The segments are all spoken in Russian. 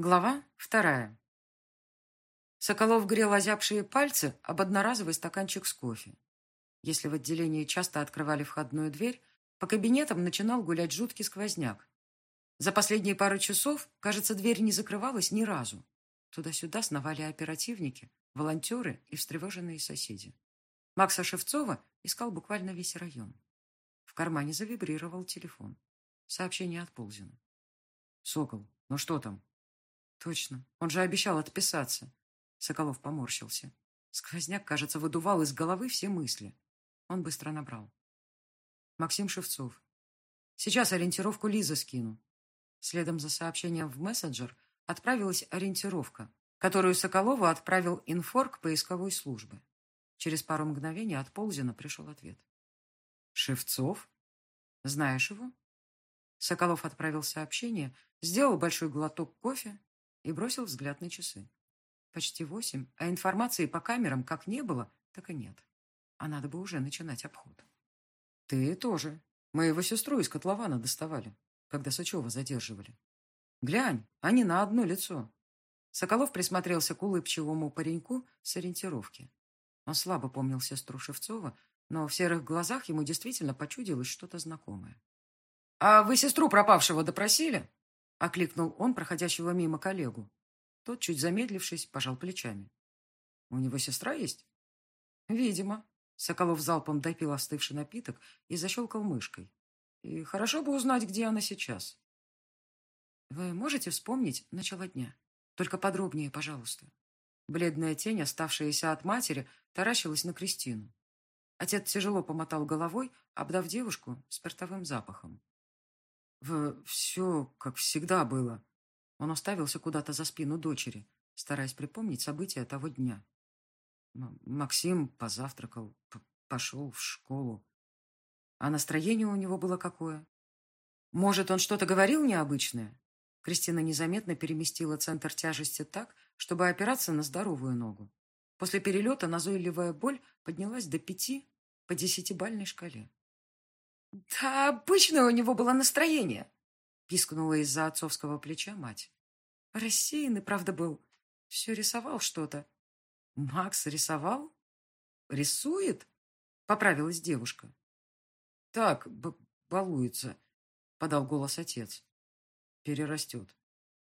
Глава вторая. Соколов грел озябшие пальцы об одноразовый стаканчик с кофе. Если в отделении часто открывали входную дверь, по кабинетам начинал гулять жуткий сквозняк. За последние пару часов, кажется, дверь не закрывалась ни разу. Туда-сюда сновали оперативники, волонтеры и встревоженные соседи. Макса Шевцова искал буквально весь район. В кармане завибрировал телефон. Сообщение от Ползина. «Сокол, ну что там?» Точно, он же обещал отписаться. Соколов поморщился. Сквозняк, кажется, выдувал из головы все мысли. Он быстро набрал. Максим Шевцов. Сейчас ориентировку Лизы скину. Следом за сообщением в мессенджер отправилась ориентировка, которую Соколову отправил инфорг поисковой службы. Через пару мгновений от Ползина пришел ответ. «Шевцов? Знаешь его?» Соколов отправил сообщение, сделал большой глоток кофе и бросил взгляд на часы. Почти восемь, а информации по камерам как не было, так и нет. А надо бы уже начинать обход. Ты тоже. Мы его сестру из котлована доставали, когда Сычева задерживали. Глянь, они на одно лицо. Соколов присмотрелся к улыбчивому пареньку с ориентировки. Он слабо помнил сестру Шевцова, но в серых глазах ему действительно почудилось что-то знакомое. «А вы сестру пропавшего допросили?» — окликнул он проходящего мимо коллегу. Тот, чуть замедлившись, пожал плечами. «У него сестра есть?» «Видимо». Соколов залпом допил остывший напиток и защелкал мышкой. «И хорошо бы узнать, где она сейчас». «Вы можете вспомнить начало дня? Только подробнее, пожалуйста». Бледная тень, оставшаяся от матери, таращилась на Кристину. Отец тяжело помотал головой, обдав девушку спиртовым запахом. Все, как всегда было. Он оставился куда-то за спину дочери, стараясь припомнить события того дня. Максим позавтракал, пошел в школу. А настроение у него было какое? Может, он что-то говорил необычное? Кристина незаметно переместила центр тяжести так, чтобы опираться на здоровую ногу. После перелета назойливая боль поднялась до пяти по десятибальной шкале. «Да обычное у него было настроение!» — пискнула из-за отцовского плеча мать. Рассеянный, правда, был. Все рисовал что-то. «Макс рисовал?» «Рисует?» — поправилась девушка. «Так, балуется», — подал голос отец. «Перерастет».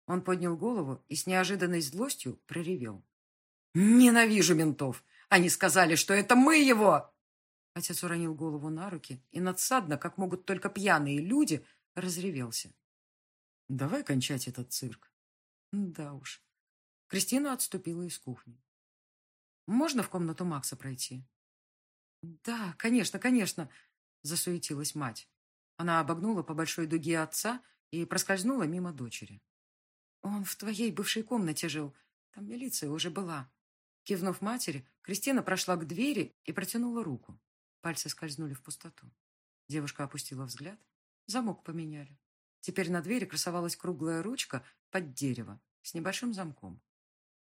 Он поднял голову и с неожиданной злостью проревел. «Ненавижу ментов! Они сказали, что это мы его!» Отец уронил голову на руки и надсадно, как могут только пьяные люди, разревелся. «Давай кончать этот цирк». Да уж. Кристина отступила из кухни. «Можно в комнату Макса пройти?» «Да, конечно, конечно», — засуетилась мать. Она обогнула по большой дуге отца и проскользнула мимо дочери. «Он в твоей бывшей комнате жил. Там милиция уже была». Кивнув матери, Кристина прошла к двери и протянула руку. Пальцы скользнули в пустоту. Девушка опустила взгляд. Замок поменяли. Теперь на двери красовалась круглая ручка под дерево с небольшим замком.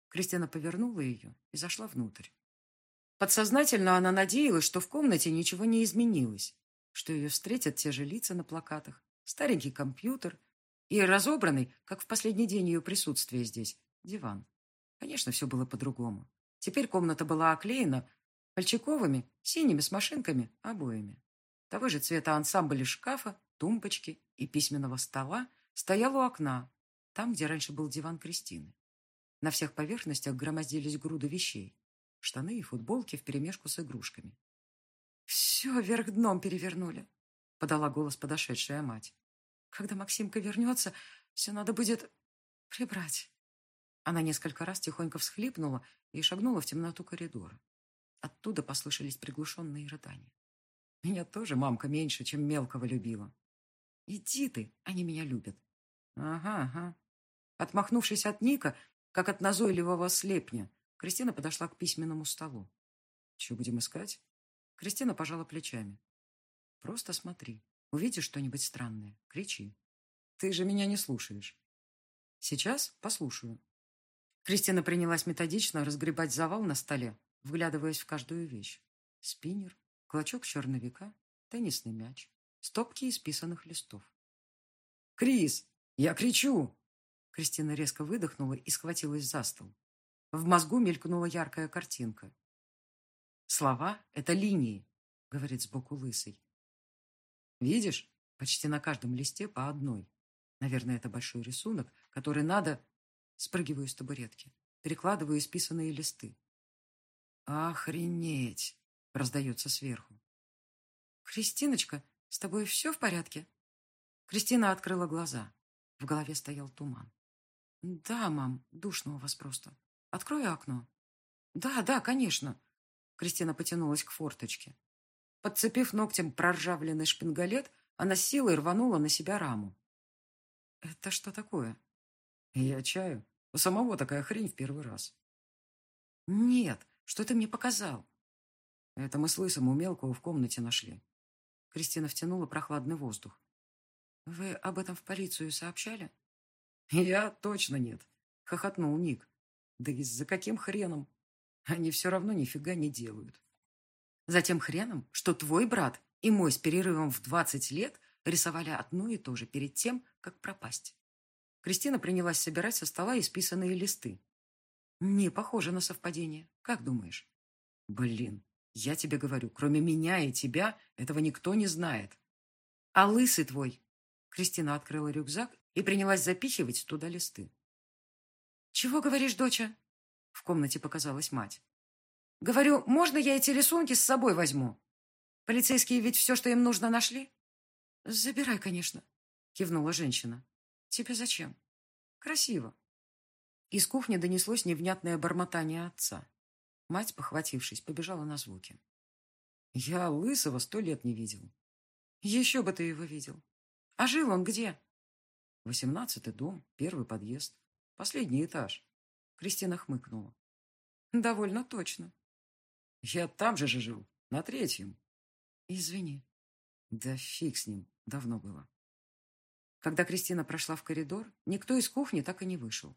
Кристина повернула ее и зашла внутрь. Подсознательно она надеялась, что в комнате ничего не изменилось, что ее встретят те же лица на плакатах, старенький компьютер и разобранный, как в последний день ее присутствия здесь, диван. Конечно, все было по-другому. Теперь комната была оклеена Пальчиковыми, синими с машинками, обоями. Того же цвета ансамбль шкафа, тумбочки и письменного стола стоял у окна, там, где раньше был диван Кристины. На всех поверхностях громоздились груды вещей. Штаны и футболки вперемешку с игрушками. «Все вверх дном перевернули», — подала голос подошедшая мать. «Когда Максимка вернется, все надо будет прибрать». Она несколько раз тихонько всхлипнула и шагнула в темноту коридора. Оттуда послышались приглушенные рыдания. Меня тоже мамка меньше, чем мелкого любила. Иди ты, они меня любят. Ага, ага. Отмахнувшись от Ника, как от назойливого слепня, Кристина подошла к письменному столу. Что будем искать? Кристина пожала плечами. Просто смотри. Увидишь что-нибудь странное, кричи. Ты же меня не слушаешь. Сейчас послушаю. Кристина принялась методично разгребать завал на столе, вглядываясь в каждую вещь. Спиннер, клочок черновика, теннисный мяч, стопки исписанных листов. «Крис, я кричу!» Кристина резко выдохнула и схватилась за стол. В мозгу мелькнула яркая картинка. «Слова — это линии», — говорит сбоку лысый. «Видишь? Почти на каждом листе по одной. Наверное, это большой рисунок, который надо...» Спрыгиваю с табуретки, перекладываю исписанные листы. «Охренеть!» — раздается сверху. «Кристиночка, с тобой все в порядке?» Кристина открыла глаза. В голове стоял туман. «Да, мам, душно у вас просто. Открой окно». «Да, да, конечно». Кристина потянулась к форточке. Подцепив ногтем проржавленный шпингалет, она силой рванула на себя раму. «Это что такое?» «Я чаю. У самого такая хрень в первый раз». «Нет, что ты мне показал?» «Это мы с Лысом у мелкого в комнате нашли». Кристина втянула прохладный воздух. «Вы об этом в полицию сообщали?» «Я точно нет», — хохотнул Ник. «Да и за каким хреном? Они все равно нифига не делают». «За тем хреном, что твой брат и мой с перерывом в двадцать лет рисовали одно и то же перед тем, как пропасть». Кристина принялась собирать со стола исписанные листы. «Не похоже на совпадение. Как думаешь?» «Блин, я тебе говорю, кроме меня и тебя этого никто не знает». «А лысый твой Кристина открыла рюкзак и принялась запихивать туда листы. «Чего говоришь, доча?» В комнате показалась мать. «Говорю, можно я эти рисунки с собой возьму? Полицейские ведь все, что им нужно, нашли?» «Забирай, конечно», — кивнула женщина. «Тебе зачем?» «Красиво». Из кухни донеслось невнятное бормотание отца. Мать, похватившись, побежала на звуки. «Я Лысого сто лет не видел». «Еще бы ты его видел. А жил он где? Восемнадцатый дом, первый подъезд, последний этаж. Кристина хмыкнула. Довольно точно. Я там же же жил, на третьем. Извини. Да фиг с ним, давно было. Когда Кристина прошла в коридор, никто из кухни так и не вышел.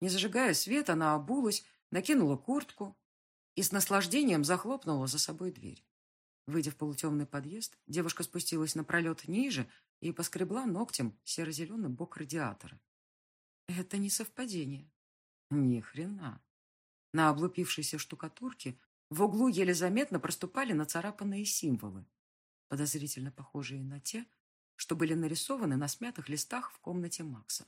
Не зажигая свет, она обулась, накинула куртку и с наслаждением захлопнула за собой дверь. Выйдя в полутемный подъезд, девушка спустилась на пролет ниже и поскребла ногтем серо-зеленый бок радиатора. Это не совпадение. Ни хрена. На облупившейся штукатурке в углу еле заметно проступали нацарапанные символы, подозрительно похожие на те, что были нарисованы на смятых листах в комнате Макса.